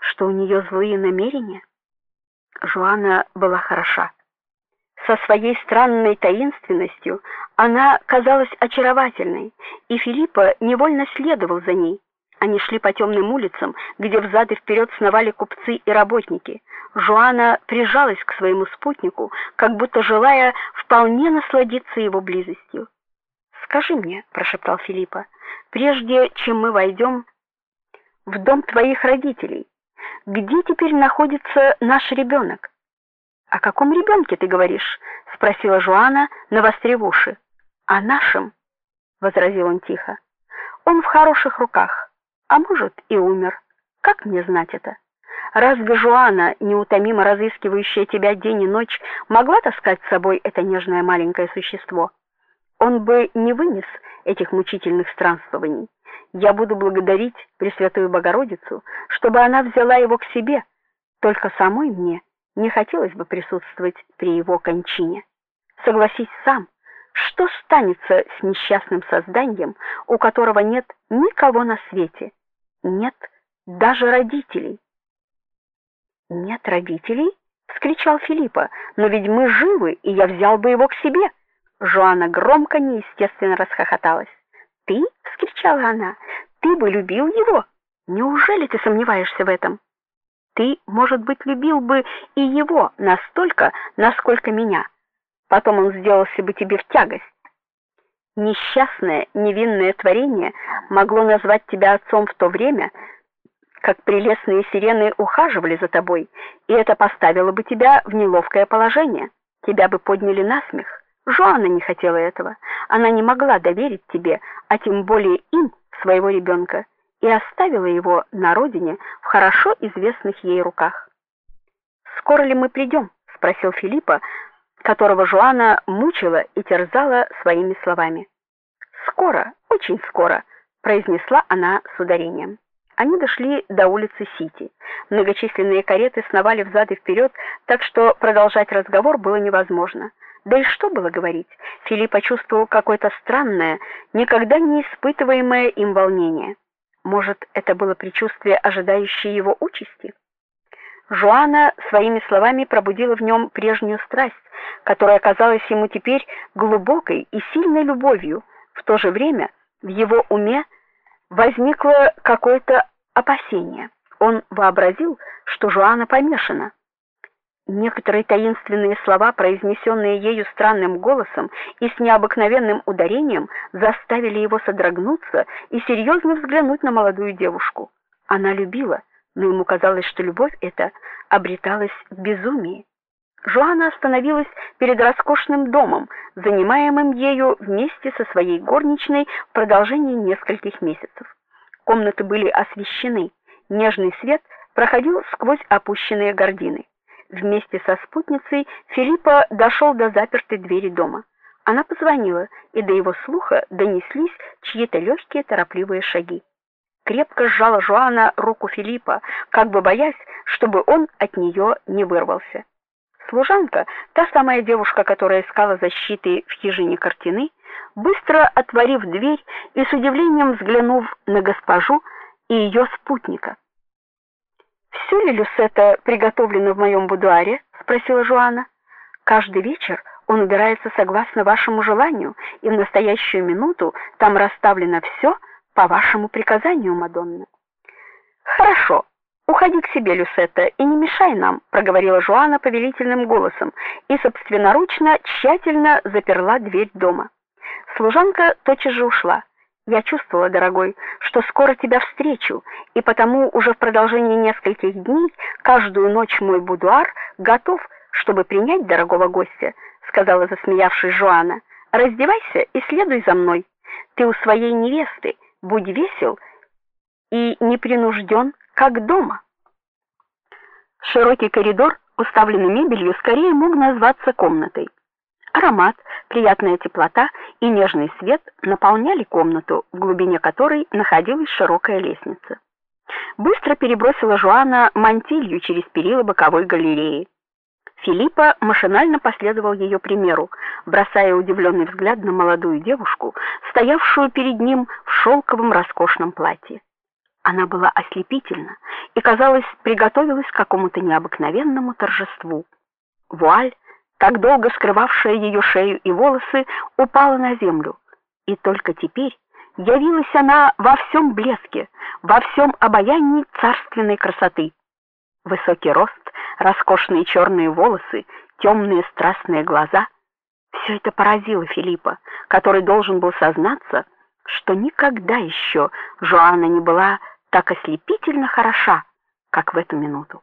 что у нее злые намерения? Жуана была хороша. Со своей странной таинственностью она казалась очаровательной, и Филиппа невольно следовал за ней. Они шли по темным улицам, где взад и вперед сновали купцы и работники. Жуана прижалась к своему спутнику, как будто желая вполне насладиться его близостью. "Скажи мне", прошептал Филиппа, "прежде чем мы войдем в дом твоих родителей, где теперь находится наш ребенок?» О каком ребенке ты говоришь? спросила Жуана, навострив уши. О нашем, возразил он тихо. Он в хороших руках, а может и умер. Как мне знать это? Разве Жуана, неутомимо разыскивающая тебя день и ночь, могла таскать с собой это нежное маленькое существо? Он бы не вынес этих мучительных странствований. Я буду благодарить Пресвятую Богородицу, чтобы она взяла его к себе. Только самой мне не хотелось бы присутствовать при его кончине. Согласись сам, что станется с несчастным созданием, у которого нет никого на свете, нет даже родителей? Нет родителей? вскричал Филиппа. Но ведь мы живы, и я взял бы его к себе. Жоанна громко неестественно расхохоталась. Ты? вскричала она. Ты бы любил его? Неужели ты сомневаешься в этом? Ты, может быть, любил бы и его настолько, насколько меня. Потом он сделался бы тебе в тягость. Несчастное, невинное творение могло назвать тебя отцом в то время, как прелестные сирены ухаживали за тобой, и это поставило бы тебя в неловкое положение. Тебя бы подняли на смех. Жоанна не хотела этого. Она не могла доверить тебе, а тем более им своего ребенка и оставила его на родине в хорошо известных ей руках. Скоро ли мы придем?» — спросил Филиппа, которого Жуана мучила и терзала своими словами. "Скоро, очень скоро", произнесла она с ударением. Они дошли до улицы Сити. Многочисленные кареты сновали взад и вперед, так что продолжать разговор было невозможно. Да и что было говорить? Филипп почувствовал какое-то странное, никогда не испытываемое им волнение. Может, это было предчувствие ожидающей его участи? Жуана своими словами пробудила в нем прежнюю страсть, которая казалась ему теперь глубокой и сильной любовью. В то же время в его уме возникло какое-то опасение. Он вообразил, что Жуана помешана. Некоторые таинственные слова, произнесенные ею странным голосом и с необыкновенным ударением, заставили его содрогнуться и серьезно взглянуть на молодую девушку. Она любила, но ему казалось, что любовь эта обреталась в безумии. Жоанна остановилась перед роскошным домом, занимаемым ею вместе со своей горничной в продолжении нескольких месяцев. Комнаты были освещены, нежный свет проходил сквозь опущенные гардины. Вместе со спутницей Филиппа дошел до запертой двери дома. Она позвонила, и до его слуха донеслись чьи-то легкие торопливые шаги. Крепко сжала Жуана руку Филиппа, как бы боясь, чтобы он от нее не вырвался. Служанка, та самая девушка, которая искала защиты в хижине картины, быстро отворив дверь и с удивлением взглянув на госпожу и ее спутника, «Все ли Люсета приготовлено в моем будуаре?» спросила Жуана. Каждый вечер он убирается согласно вашему желанию, и в настоящую минуту там расставлено все по вашему приказанию, мадонна. Хорошо. Уходи к себе, Люсета, и не мешай нам, проговорила Жуана повелительным голосом и собственноручно тщательно заперла дверь дома. Служанка тотчас же ушла. Я чувствовала, дорогой, что скоро тебя встречу, и потому уже в продолжении нескольких дней каждую ночь мой будуар готов, чтобы принять дорогого гостя, сказала засмеявшись Жоанна. Раздевайся и следуй за мной. Ты у своей невесты, будь весел и непринужден, как дома. Широкий коридор, уставленный мебелью, скорее мог назваться комнатой. Аромат, приятная теплота и нежный свет наполняли комнату, в глубине которой находилась широкая лестница. Быстро перебросила Жуана мантилью через перила боковой галереи. Филиппа машинально последовал ее примеру, бросая удивленный взгляд на молодую девушку, стоявшую перед ним в шелковом роскошном платье. Она была ослепительна и, казалось, приготовилась к какому-то необыкновенному торжеству. Вуаль, так долго скрывавшая ее шею и волосы, упала на землю, и только теперь явилась она во всем блеске, во всем обаянии царственной красоты. Высокий рост, роскошные черные волосы, темные страстные глаза все это поразило Филиппа, который должен был сознаться, что никогда еще Жоанна не была так ослепительно хороша, как в эту минуту.